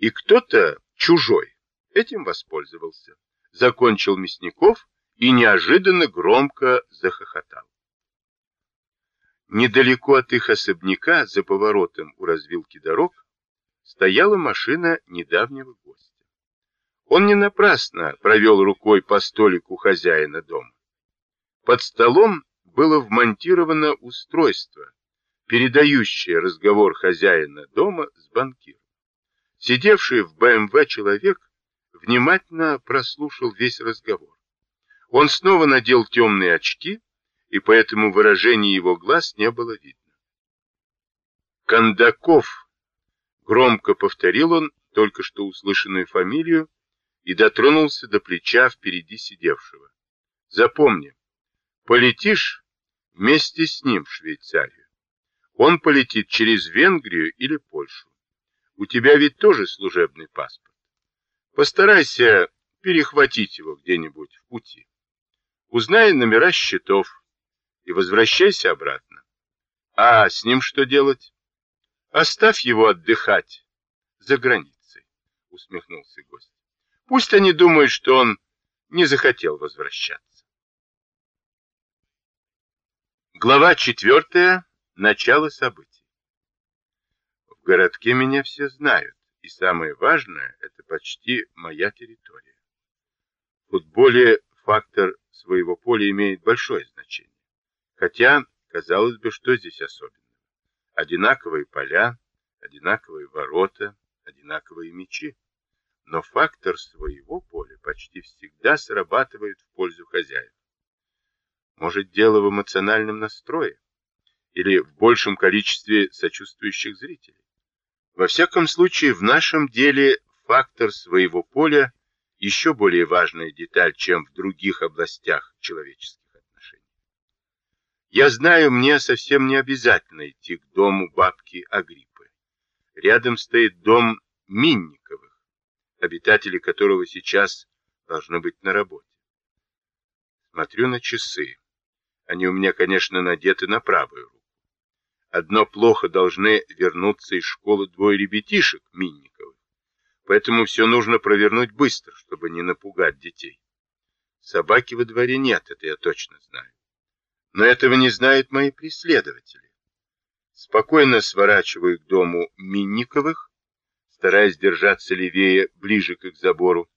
И кто-то чужой этим воспользовался. Закончил Мясников и неожиданно громко захохотал. Недалеко от их особняка, за поворотом у развилки дорог, стояла машина недавнего гостя. Он не напрасно провел рукой по столику хозяина дома. Под столом было вмонтировано устройство, передающее разговор хозяина дома с банкиром. Сидевший в БМВ человек внимательно прослушал весь разговор. Он снова надел темные очки, и поэтому выражение его глаз не было видно. Кондаков, громко повторил он только что услышанную фамилию и дотронулся до плеча впереди сидевшего. Запомни, полетишь вместе с ним в Швейцарию. Он полетит через Венгрию или Польшу. У тебя ведь тоже служебный паспорт. Постарайся перехватить его где-нибудь в пути. Узнай номера счетов и возвращайся обратно. А с ним что делать? Оставь его отдыхать за границей, усмехнулся гость. Пусть они думают, что он не захотел возвращаться. Глава четвертая. Начало событий. Городке меня все знают, и самое важное, это почти моя территория. В футболе фактор своего поля имеет большое значение. Хотя, казалось бы, что здесь особенного? Одинаковые поля, одинаковые ворота, одинаковые мячи. Но фактор своего поля почти всегда срабатывает в пользу хозяев. Может, дело в эмоциональном настрое или в большем количестве сочувствующих зрителей. Во всяком случае, в нашем деле фактор своего поля еще более важная деталь, чем в других областях человеческих отношений. Я знаю, мне совсем не обязательно идти к дому бабки Агриппы. Рядом стоит дом Минниковых, обитатели которого сейчас должны быть на работе. Смотрю на часы. Они у меня, конечно, надеты на правую руку. Одно плохо должны вернуться из школы двое ребятишек Минниковых, поэтому все нужно провернуть быстро, чтобы не напугать детей. Собаки во дворе нет, это я точно знаю. Но этого не знают мои преследователи. Спокойно сворачиваю к дому Минниковых, стараясь держаться левее, ближе к их забору.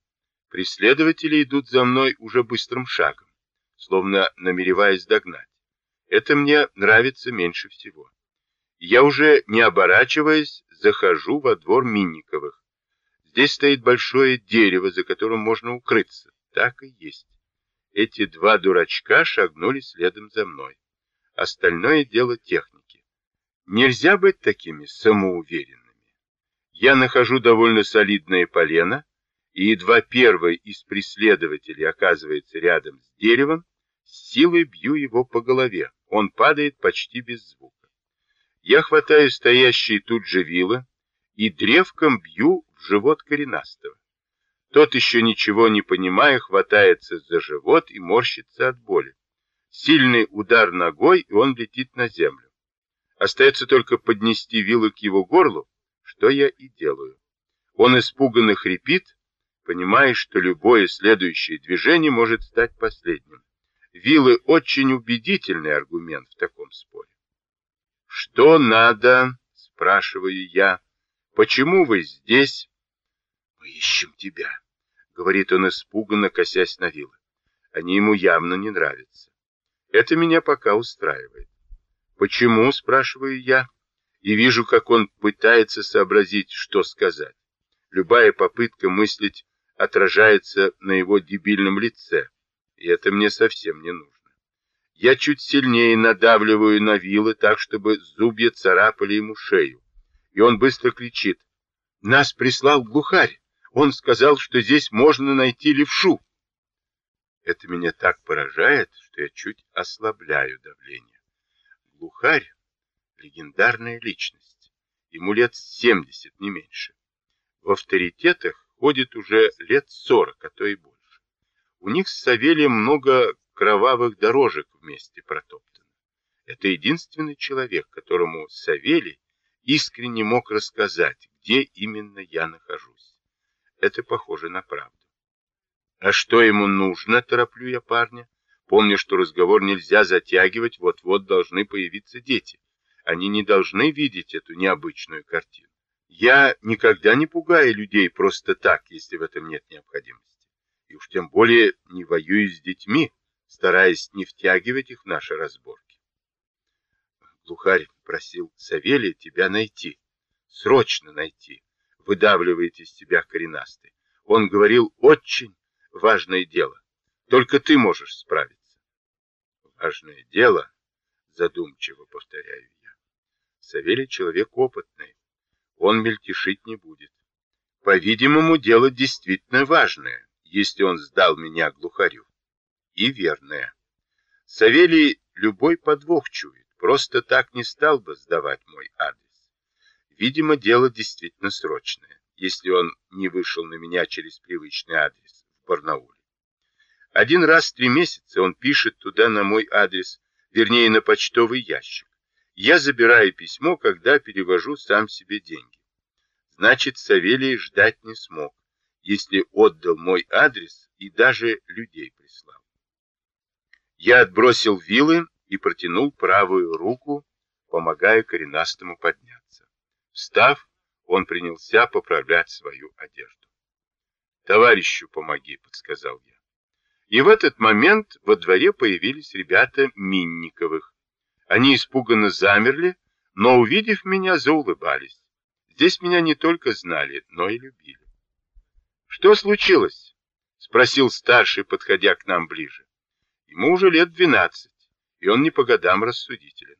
Преследователи идут за мной уже быстрым шагом, словно намереваясь догнать. Это мне нравится меньше всего. Я уже, не оборачиваясь, захожу во двор Минниковых. Здесь стоит большое дерево, за которым можно укрыться. Так и есть. Эти два дурачка шагнули следом за мной. Остальное дело техники. Нельзя быть такими самоуверенными. Я нахожу довольно солидное полено, и едва первый из преследователей оказывается рядом с деревом, силой бью его по голове. Он падает почти без звука. Я хватаю стоящие тут же вилы и древком бью в живот коренастого. Тот, еще ничего не понимая, хватается за живот и морщится от боли. Сильный удар ногой, и он летит на землю. Остается только поднести вилы к его горлу, что я и делаю. Он испуганно хрипит, понимая, что любое следующее движение может стать последним. Вилы очень убедительный аргумент в таком. «Что надо?» — спрашиваю я. «Почему вы здесь?» «Мы ищем тебя», — говорит он испуганно, косясь на вилы. Они ему явно не нравятся. Это меня пока устраивает. «Почему?» — спрашиваю я. И вижу, как он пытается сообразить, что сказать. Любая попытка мыслить отражается на его дебильном лице, и это мне совсем не нужно. Я чуть сильнее надавливаю на вилы так, чтобы зубья царапали ему шею. И он быстро кричит. Нас прислал глухарь. Он сказал, что здесь можно найти левшу. Это меня так поражает, что я чуть ослабляю давление. Глухарь — легендарная личность. Ему лет семьдесят, не меньше. В авторитетах ходит уже лет сорок, а то и больше. У них с Савелием много кровавых дорожек вместе протоптано. Это единственный человек, которому Савелий искренне мог рассказать, где именно я нахожусь. Это похоже на правду. А что ему нужно, тороплю я парня. Помню, что разговор нельзя затягивать, вот-вот должны появиться дети. Они не должны видеть эту необычную картину. Я никогда не пугаю людей просто так, если в этом нет необходимости. И уж тем более не воюю с детьми, стараясь не втягивать их в наши разборки. Глухарь просил Савелия тебя найти. Срочно найти. Выдавливает из тебя коренастый. Он говорил, очень важное дело. Только ты можешь справиться. Важное дело, задумчиво повторяю я. Савелий человек опытный. Он мельтешить не будет. По-видимому, дело действительно важное, если он сдал меня глухарю. И верное. Савелий любой подвох чует, просто так не стал бы сдавать мой адрес. Видимо, дело действительно срочное, если он не вышел на меня через привычный адрес в Барнауле. Один раз в три месяца он пишет туда на мой адрес, вернее, на почтовый ящик. Я забираю письмо, когда перевожу сам себе деньги. Значит, Савелий ждать не смог, если отдал мой адрес и даже людей прислал. Я отбросил вилы и протянул правую руку, помогая коренастому подняться. Встав, он принялся поправлять свою одежду. «Товарищу помоги», — подсказал я. И в этот момент во дворе появились ребята Минниковых. Они испуганно замерли, но, увидев меня, заулыбались. Здесь меня не только знали, но и любили. «Что случилось?» — спросил старший, подходя к нам ближе. Ему уже лет двенадцать, и он не по годам рассудителен.